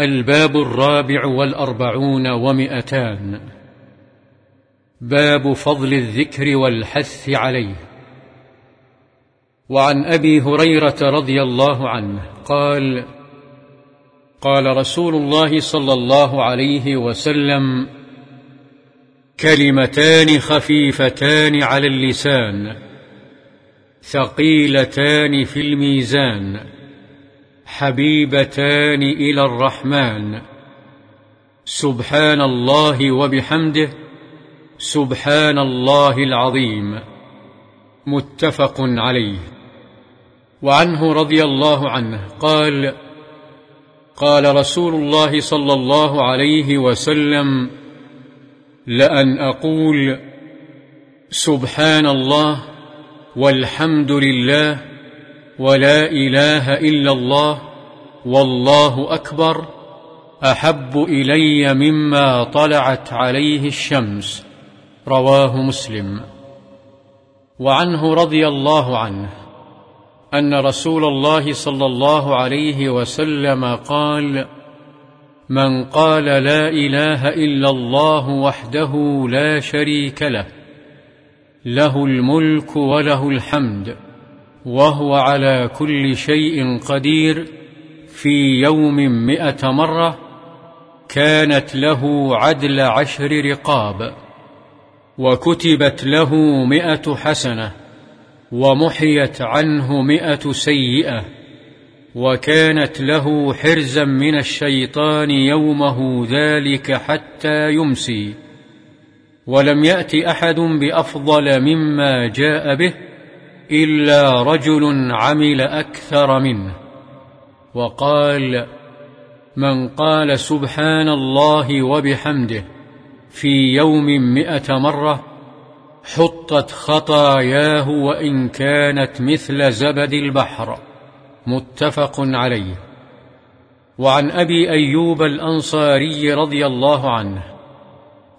الباب الرابع والأربعون ومئتان. باب فضل الذكر والحث عليه. وعن أبي هريرة رضي الله عنه قال قال رسول الله صلى الله عليه وسلم كلمتان خفيفتان على اللسان ثقيلتان في الميزان. حبيبتان إلى الرحمن. سبحان الله وبحمده سبحان الله العظيم. متفق عليه. وعنه رضي الله عنه قال قال رسول الله صلى الله عليه وسلم لأن أقول سبحان الله والحمد لله ولا إله إلا الله والله أكبر أحب إلي مما طلعت عليه الشمس. رواه مسلم. وعنه رضي الله عنه أن رسول الله صلى الله عليه وسلم قال من قال لا إله إلا الله وحده لا شريك له له الملك وله الحمد وهو على كل شيء قدير في يوم مئة مرة كانت له عدل عشر رقاب وكتبت له مئة حسنة ومحيت عنه مئة سيئة وكانت له حرزا من الشيطان يومه ذلك حتى يمسي ولم يأت أحد بأفضل مما جاء به إلا رجل عمل أكثر منه. وقال من قال سبحان الله وبحمده في يوم مئة مرة حطت خطاياه وإن كانت مثل زبد البحر. متفق عليه. وعن أبي أيوب الأنصاري رضي الله عنه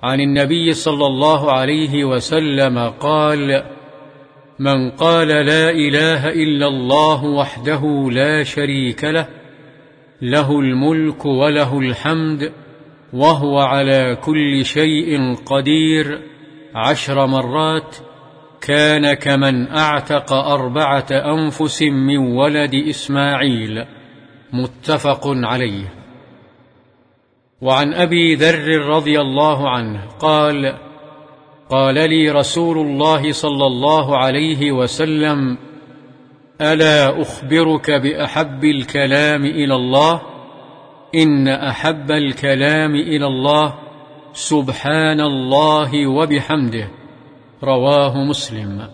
عن النبي صلى الله عليه وسلم قال من قال لا إله إلا الله وحده لا شريك له له الملك وله الحمد وهو على كل شيء قدير عشر مرات كان كمن أعتق أربعة أنفس من ولد إسماعيل متفق عليه. وعن أبي ذر رضي الله عنه قال قال لي رسول الله صلى الله عليه وسلم ألا أخبرك بأحب الكلام إلى الله؟ إن أحب الكلام إلى الله سبحان الله وبحمده. رواه مسلم.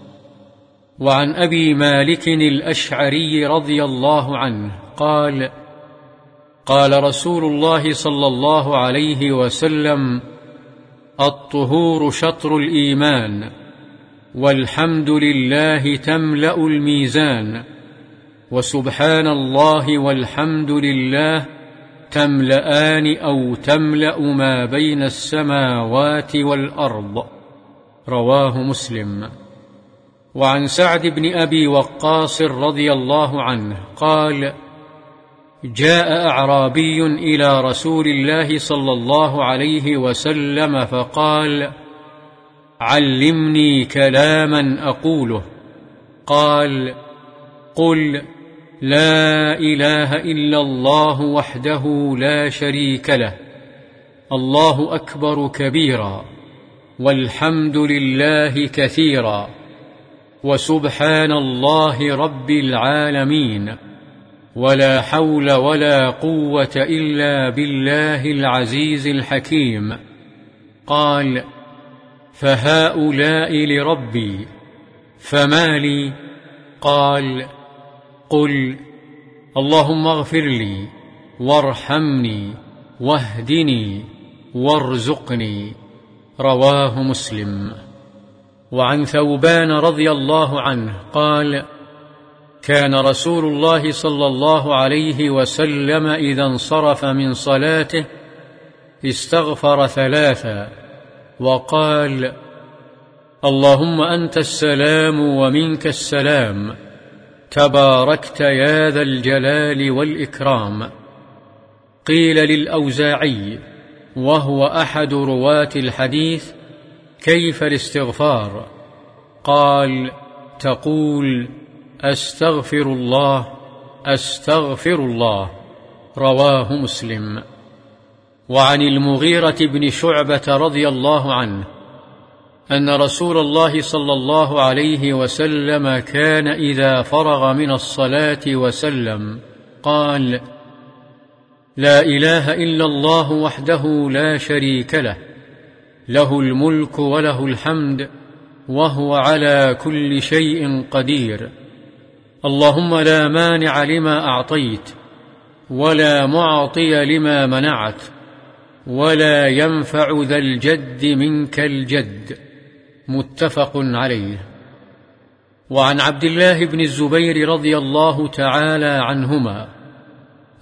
وعن أبي مالك الأشعري رضي الله عنه قال قال رسول الله صلى الله عليه وسلم الطهور شطر الإيمان والحمد لله تملأ الميزان وسبحان الله والحمد لله تملأان أو تملأ ما بين السماوات والأرض. رواه مسلم. وعن سعد بن أبي وقاص رضي الله عنه قال جاء أعرابي إلى رسول الله صلى الله عليه وسلم فقال علمني كلاما أقوله. قال قل لا إله إلا الله وحده لا شريك له الله أكبر كبيرا والحمد لله كثيرا وسبحان الله رب العالمين. ولا حول ولا قوة إلا بالله العزيز الحكيم. قال فهؤلاء لربي فما لي؟ قال قل اللهم اغفر لي وارحمني واهدني وارزقني. رواه مسلم. وعن ثوبان رضي الله عنه قال كان رسول الله صلى الله عليه وسلم إذا انصرف من صلاته استغفر ثلاثا وقال اللهم أنت السلام ومنك السلام تباركت يا ذا الجلال والإكرام. قيل للأوزاعي وهو أحد رواة الحديث كيف الاستغفار؟ قال تقول أستغفر الله أستغفر الله. رواه مسلم. وعن المغيرة بن شعبة رضي الله عنه أن رسول الله صلى الله عليه وسلم كان إذا فرغ من الصلاة وسلم قال لا إله إلا الله وحده لا شريك له له الملك وله الحمد وهو على كل شيء قدير. اللهم لا مانع لما أعطيت ولا معطي لما منعت ولا ينفع ذا الجد منك الجد. متفق عليه. وعن عبد الله بن الزبير رضي الله تعالى عنهما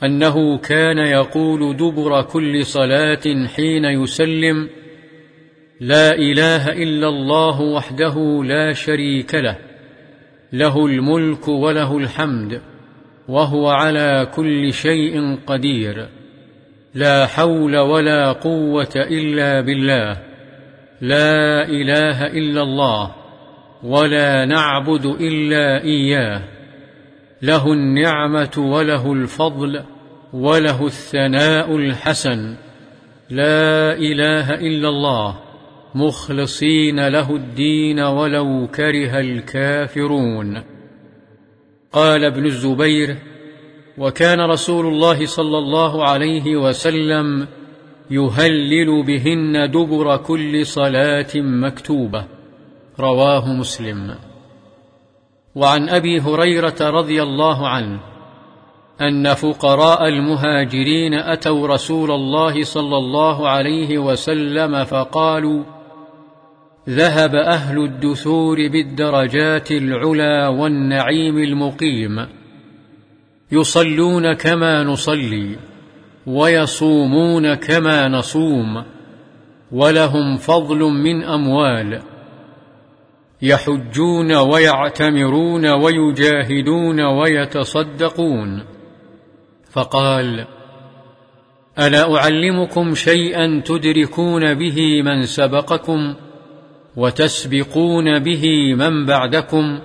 أنه كان يقول دبر كل صلاة حين يسلم لا إله إلا الله وحده لا شريك له له الملك وله الحمد وهو على كل شيء قدير لا حول ولا قوة إلا بالله لا إله إلا الله ولا نعبد إلا إياه له النعمة وله الفضل وله الثناء الحسن لا إله إلا الله مخلصين له الدين ولو كره الكافرون. قال ابن الزبير وكان رسول الله صلى الله عليه وسلم يهلل بهن دبر كل صلاة مكتوبة. رواه مسلم. وعن أبي هريرة رضي الله عنه أن فقراء المهاجرين أتوا رسول الله صلى الله عليه وسلم فقالوا ذهب أهل الدثور بالدرجات العلا والنعيم المقيم. يصلون كما نصلي ويصومون كما نصوم. ولهم فضل من أموال. يحجون ويعتمرون ويجاهدون ويتصدقون. فقال ألا أعلمكم شيئا تدركون به من سبقكم؟ وتسبقون به من بعدكم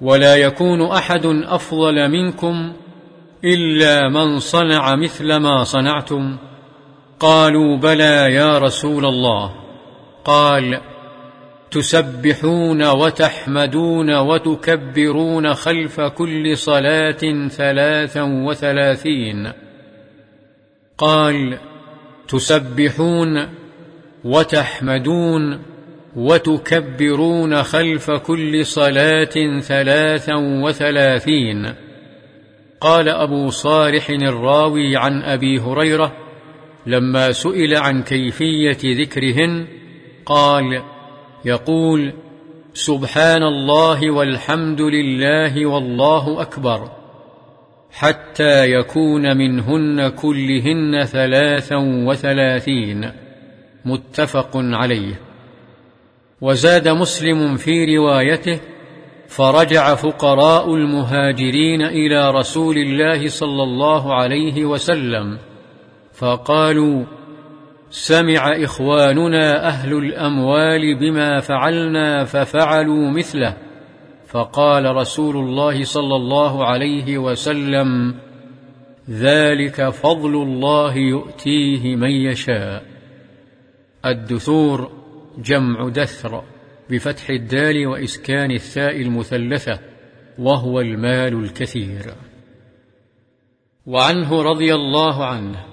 ولا يكون أحد أفضل منكم إلا من صنع مثل ما صنعتم. قالوا بلى يا رسول الله. قال تسبحون وتحمدون وتكبرون خلف كل صلاة ثلاثا وثلاثين. قال تسبحون وتحمدون وتكبرون خلف كل صلاة ثلاثا وثلاثين. قال أبو صالح الراوي عن أبي هريرة لما سئل عن كيفية ذكرهن قال يقول سبحان الله والحمد لله والله أكبر. حتى يكون منهن كلهن ثلاثا وثلاثين. متفق عليه. وزاد مسلم في روايته فرجع فقراء المهاجرين إلى رسول الله صلى الله عليه وسلم فقالوا سمع إخواننا أهل الأموال بما فعلنا ففعلوا مثله. فقال رسول الله صلى الله عليه وسلم ذلك فضل الله يؤتيه من يشاء. الدثور جمع دثر بفتح الدال وإسكان الثاء المثلثة وهو المال الكثير. وعنه رضي الله عنه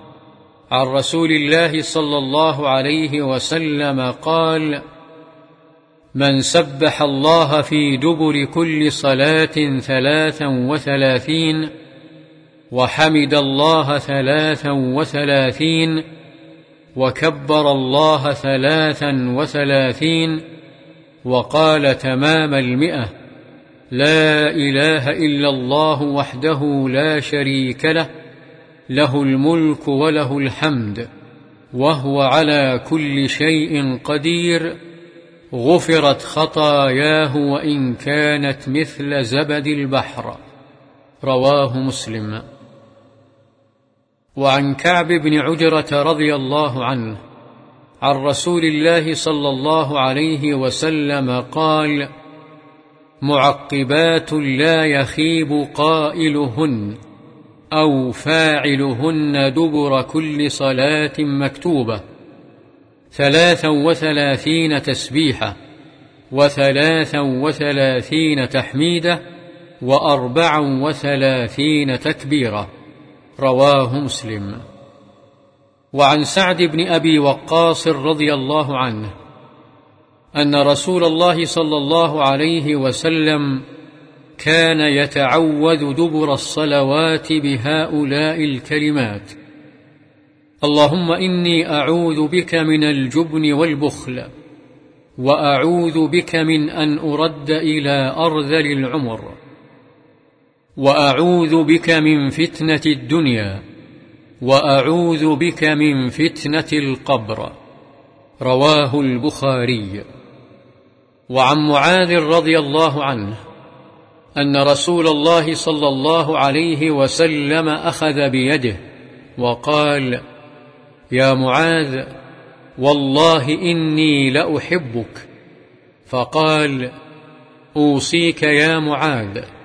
عن رسول الله صلى الله عليه وسلم قال من سبح الله في دبر كل صلاة ثلاثا وثلاثين وحمد الله ثلاثا وثلاثين وكبر الله ثلاثا وثلاثين وقال تمام المئة. لا إله إلا الله وحده لا شريك له له الملك وله الحمد وهو على كل شيء قدير. غفرت خطاياه وإن كانت مثل زبد البحر. رواه مسلم. وعن كعب بن عجرة رضي الله عنه عن رسول الله صلى الله عليه وسلم قال معقبات لا يخيب قائلهن أو فاعلهن دبر كل صلاة مكتوبة ثلاثا وثلاثين تسبيحة وثلاثا وثلاثين تحميدة وأربعا وثلاثين تكبيرة. رواه مسلم. وعن سعد بن أبي وقاص رضي الله عنه أن رسول الله صلى الله عليه وسلم كان يتعوذ دبر الصلوات بهؤلاء الكلمات. اللهم إني أعوذ بك من الجبن والبخل وأعوذ بك من أن أرد إلى أرذل العمر. وأعوذ بك من فتنة الدنيا وأعوذ بك من فتنة القبر. رواه البخاري. وعن معاذ رضي الله عنه أن رسول الله صلى الله عليه وسلم أخذ بيده وقال يا معاذ والله إني لأحبك. فقال أوصيك يا معاذ.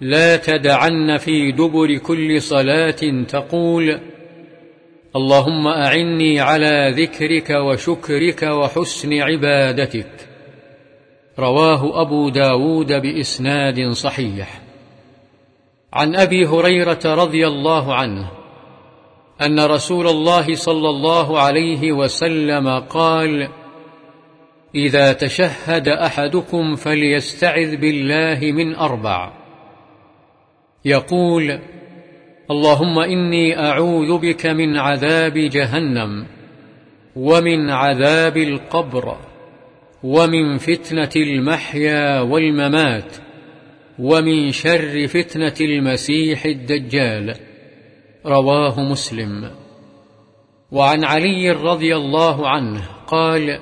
لا تدعن في دبر كل صلاة تقول اللهم أعني على ذكرك وشكرك وحسن عبادتك. رواه أبو داود بإسناد صحيح. عن أبي هريرة رضي الله عنه أن رسول الله صلى الله عليه وسلم قال إذا تشهد أحدكم فليستعذ بالله من أربع. يقول اللهم إني أعوذ بك من عذاب جهنم ومن عذاب القبر ومن فتنة المحيا والممات ومن شر فتنة المسيح الدجال. رواه مسلم. وعن علي رضي الله عنه قال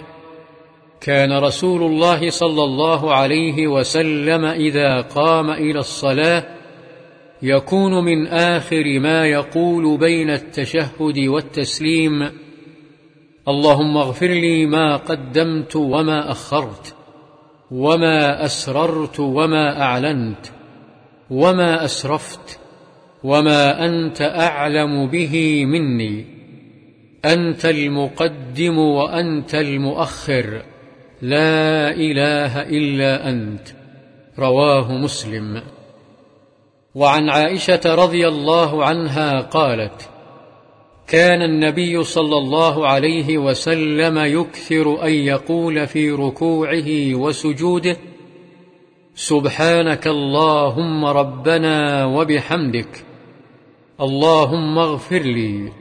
كان رسول الله صلى الله عليه وسلم إذا قام إلى الصلاة يكون من آخر ما يقول بين التشهد والتسليم. اللهم اغفر لي ما قدمت وما أخرت وما أسررت وما أعلنت وما أسرفت وما أنت أعلم به مني. أنت المقدم وأنت المؤخر. لا إله إلا أنت. رواه مسلم. وعن عائشة رضي الله عنها قالت كان النبي صلى الله عليه وسلم يكثر أن يقول في ركوعه وسجوده سبحانك اللهم ربنا وبحمدك اللهم اغفر لي.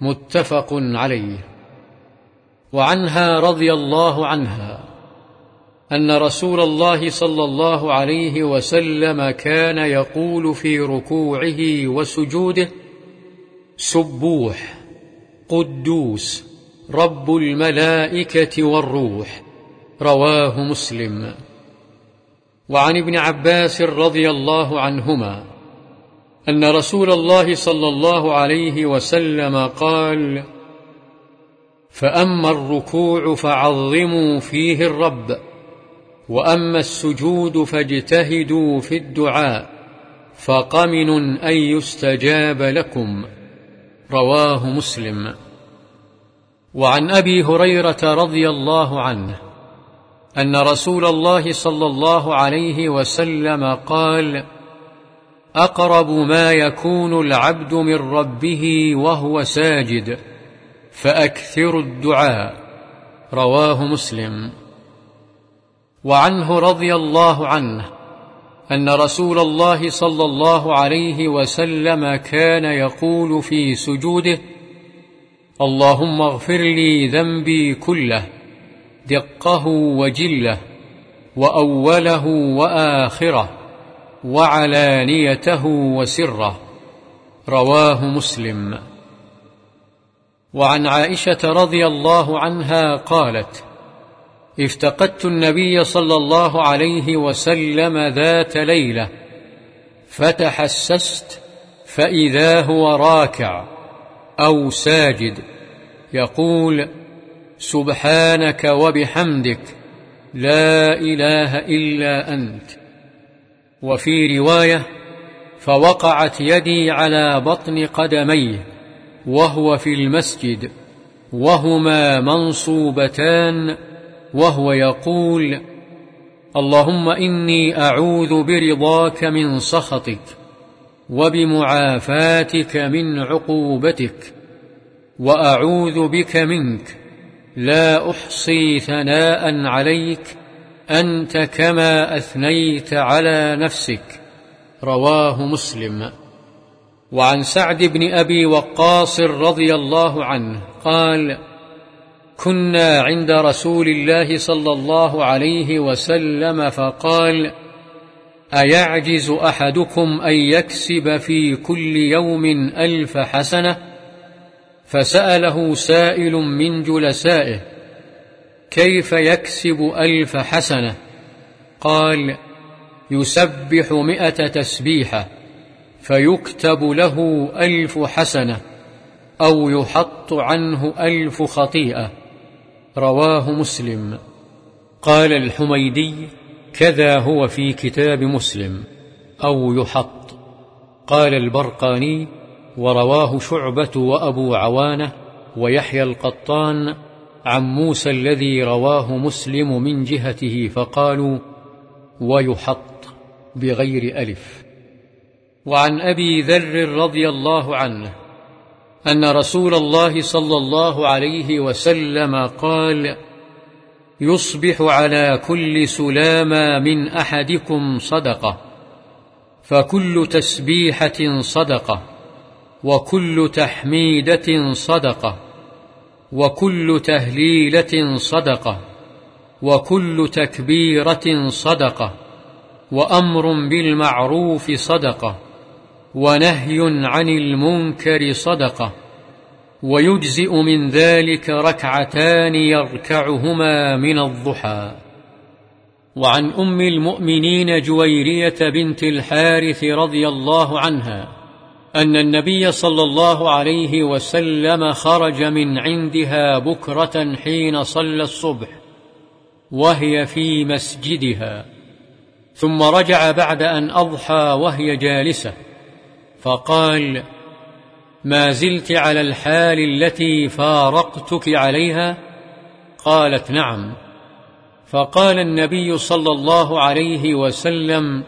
متفق عليه. وعنها رضي الله عنها. أن رسول الله صلى الله عليه وسلم كان يقول في ركوعه وسجوده سبوح قدوس رب الملائكة والروح رواه مسلم. وعن ابن عباس رضي الله عنهما أن رسول الله صلى الله عليه وسلم قال فأما الركوع فعظموا فيه الرب. وأما السجود فاجتهدوا في الدعاء فقمن أن يستجاب لكم رواه مسلم. وعن أبي هريرة رضي الله عنه أن رسول الله صلى الله عليه وسلم قال أقرب ما يكون العبد من ربه وهو ساجد فأكثر الدعاء. رواه مسلم. وعنه رضي الله عنه أن رسول الله صلى الله عليه وسلم كان يقول في سجوده اللهم اغفر لي ذنبي كله دقه وجله وأوله وآخره وعلانيته وسره. رواه مسلم. وعن عائشة رضي الله عنها قالت افتقدت النبي صلى الله عليه وسلم ذات ليلة فتحسست فإذا هو راكع أو ساجد يقول سبحانك وبحمدك لا إله إلا أنت. وفي رواية فوقعت يدي على بطن قدميه وهو في المسجد وهما منصوبتان وهو يقول اللهم إني أعوذ برضاك من سخطك وبمعافاتك من عقوبتك وأعوذ بك منك. لا أحصي ثناء عليك أنت كما أثنيت على نفسك. رواه مسلم. وعن سعد بن أبي وقاص رضي الله عنه قال كنا عند رسول الله صلى الله عليه وسلم فقال أيعجز أحدكم أن يكسب في كل يوم ألف حسنة؟ فسأله سائل من جلسائه كيف يكسب ألف حسنة؟ قال يسبح مئة تسبيحة فيكتب له ألف حسنة أو يحط عنه ألف خطيئة. رواه مسلم. قال الحميدي كذا هو في كتاب مسلم أو يحط. قال البرقاني ورواه شعبة وأبو عوانة ويحيى القطان عن موسى الذي رواه مسلم من جهته فقالوا ويحط بغير ألف. وعن أبي ذر رضي الله عنه أن رسول الله صلى الله عليه وسلم قال يصبح على كل سلامة من أحدكم صدقة فكل تسبيحة صدقة وكل تحميدة صدقة وكل تهليلة صدقة وكل تكبيرة صدقة وأمر بالمعروف صدقة. ونهي عن المنكر صدقة ويجزئ من ذلك ركعتان يركعهما من الضحى. وعن أم المؤمنين جويرية بنت الحارث رضي الله عنها أن النبي صلى الله عليه وسلم خرج من عندها بكرة حين صلى الصبح وهي في مسجدها ثم رجع بعد أن أضحى وهي جالسة. فقال ما زلت على الحال التي فارقتك عليها؟ قالت نعم. فقال النبي صلى الله عليه وسلم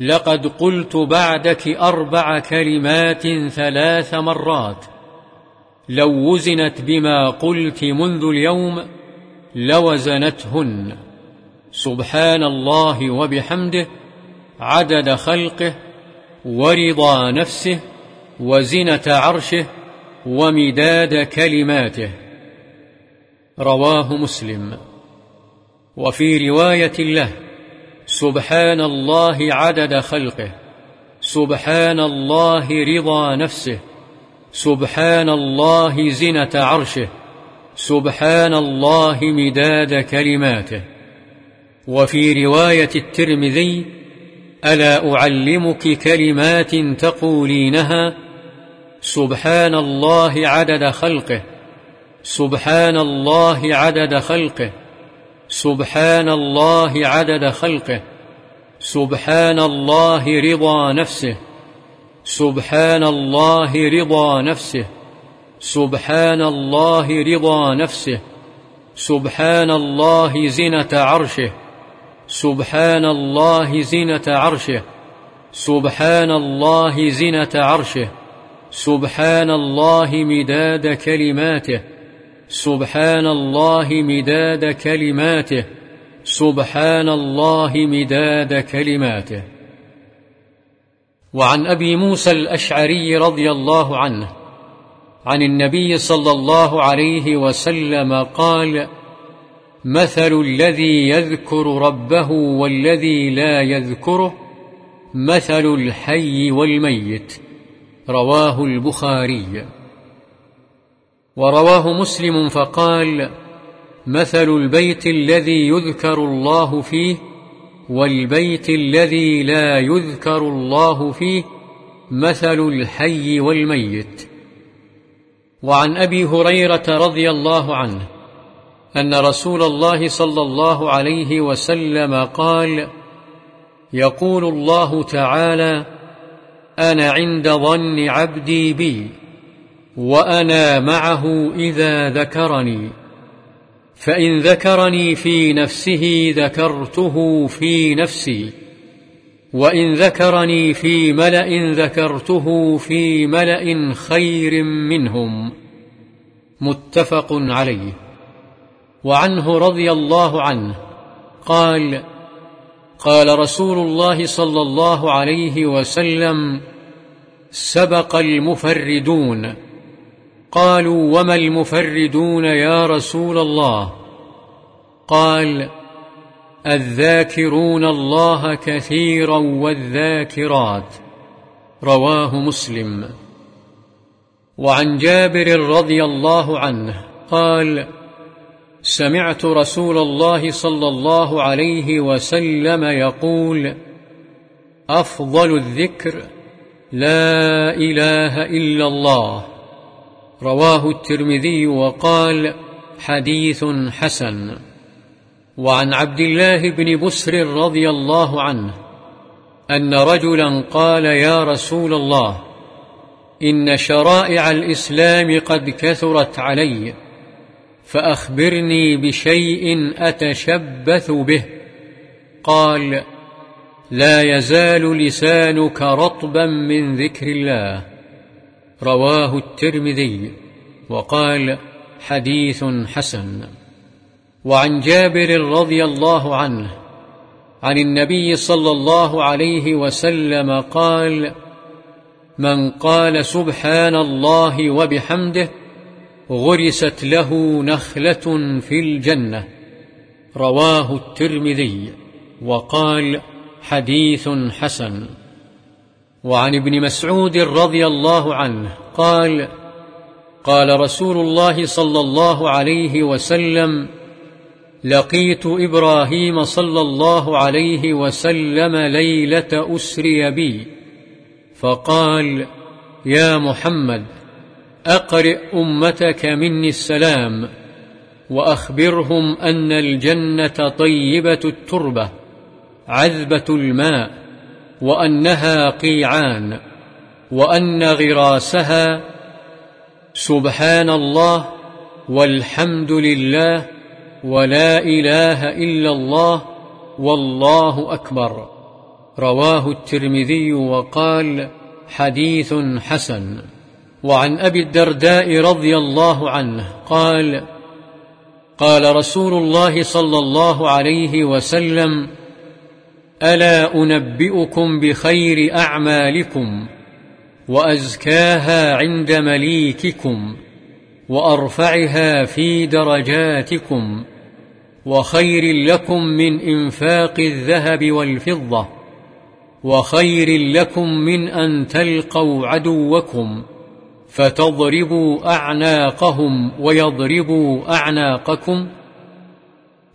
لقد قلت بعدك أربع كلمات ثلاث مرات. لو وزنت بما قلت منذ اليوم لوزنتهن. سبحان الله وبحمده عدد خلقه ورضا نفسه وزنة عرشه ومداد كلماته. رواه مسلم. وفي رواية له سبحان الله عدد خلقه سبحان الله رضا نفسه سبحان الله زنة عرشه سبحان الله مداد كلماته. وفي رواية الترمذي ألا أعلمك كلمات تقولينها؟ سبحان الله عدد خلقه. سبحان الله عدد خلقه. سبحان الله عدد خلقه. سبحان الله رضا نفسه. سبحان الله رضا نفسه. سبحان الله رضا نفسه. سبحان الله زنة عرشه. سبحان الله زنة عرشه. سبحان الله زنة عرشه. سبحان الله مداد كلماته. سبحان الله مداد كلماته. سبحان الله مداد كلماته. وعن أبي موسى الأشعري رضي الله عنه عن النبي صلى الله عليه وسلم قال مثل الذي يذكر ربه والذي لا يذكره مثل الحي والميت رواه البخاري. ورواه مسلم فقال مثل البيت الذي يذكر الله فيه والبيت الذي لا يذكر الله فيه مثل الحي والميت. وعن أبي هريرة رضي الله عنه أن رسول الله صلى الله عليه وسلم قال يقول الله تعالى أنا عند ظن عبدي بي وأنا معه إذا ذكرني. فإن ذكرني في نفسه ذكرته في نفسي وإن ذكرني في ملأ ذكرته في ملأ خير منهم. متفق عليه. وعنه رضي الله عنه. قال قال رسول الله صلى الله عليه وسلم سبق المفردون. قالوا وما المفردون يا رسول الله؟ قال الذاكرون الله كثيرا والذاكرات. رواه مسلم. وعن جابر رضي الله عنه قال سمعت رسول الله صلى الله عليه وسلم يقول أفضل الذكر لا إله إلا الله. رواه الترمذي وقال حديث حسن. وعن عبد الله بن بسر رضي الله عنه أن رجلا قال يا رسول الله إن شرائع الإسلام قد كثرت علي. فأخبرني بشيء أتشبث به. قال لا يزال لسانك رطبا من ذكر الله. رواه الترمذي. وقال حديث حسن. وعن جابر رضي الله عنه عن النبي صلى الله عليه وسلم قال من قال سبحان الله وبحمده غرست له نخلة في الجنة. رواه الترمذي وقال حديث حسن. وعن ابن مسعود رضي الله عنه قال قال رسول الله صلى الله عليه وسلم لقيت إبراهيم صلى الله عليه وسلم ليلة أسري بي. فقال يا محمد أقرئ أمتك مني السلام وأخبرهم أن الجنة طيبة التربة عذبة الماء وأنها قيعان وأن غراسها سبحان الله والحمد لله ولا إله إلا الله والله أكبر. رواه الترمذي وقال حديث حسن. وعن أبي الدرداء رضي الله عنه قال قال رسول الله صلى الله عليه وسلم ألا أنبئكم بخير أعمالكم وأزكاها عند مليككم وأرفعها في درجاتكم وخير لكم من إنفاق الذهب والفضة وخير لكم من أن تلقوا عدوكم فتضربوا أعناقهم ويضربوا أعناقكم؟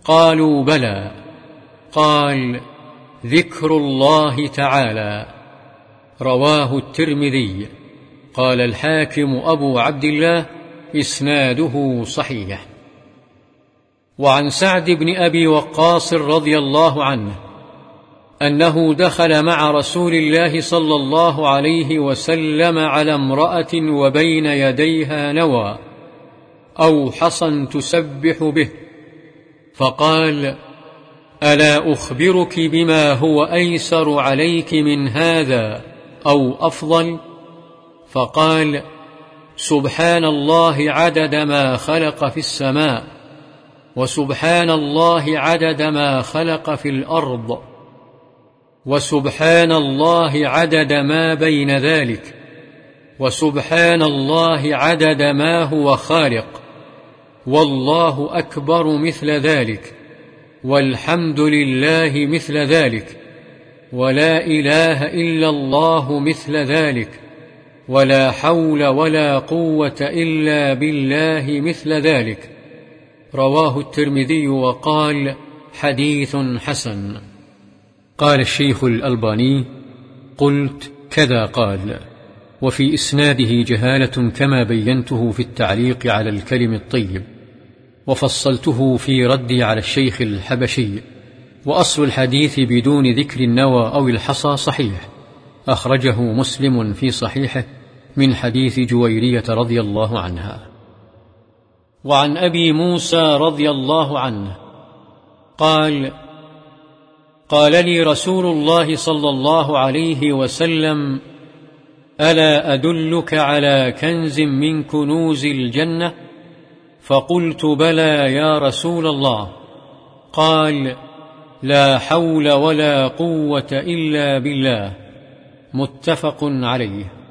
قالوا بلى. قال ذكر الله تعالى. رواه الترمذي. قال الحاكم أبو عبد الله إسناده صحيح. وعن سعد بن أبي وقاص رضي الله عنه أنه دخل مع رسول الله صلى الله عليه وسلم على امرأة وبين يديها نوى أو حصى تسبح به. فقال ألا أخبرك بما هو أيسر عليك من هذا أو أفضل؟ فقال سبحان الله عدد ما خلق في السماء وسبحان الله عدد ما خلق في الأرض. وسبحان الله عدد ما بين ذلك. وسبحان الله عدد ما هو خالق. والله أكبر مثل ذلك. والحمد لله مثل ذلك. ولا إله إلا الله مثل ذلك. ولا حول ولا قوة إلا بالله مثل ذلك. رواه الترمذي وقال حديث حسن. قال الشيخ الألباني قلت كذا قال وفي إسناده جهالة كما بينته في التعليق على الكلم الطيب وفصلته في ردي على الشيخ الحبشي وأصل الحديث بدون ذكر النوى أو الحصى صحيح أخرجه مسلم في صحيحه من حديث جويرية رضي الله عنها. وعن أبي موسى رضي الله عنه قال قال لي رسول الله صلى الله عليه وسلم ألا أدلك على كنز من كنوز الجنة؟ فقلت بلى يا رسول الله. قال لا حول ولا قوة إلا بالله. متفق عليه.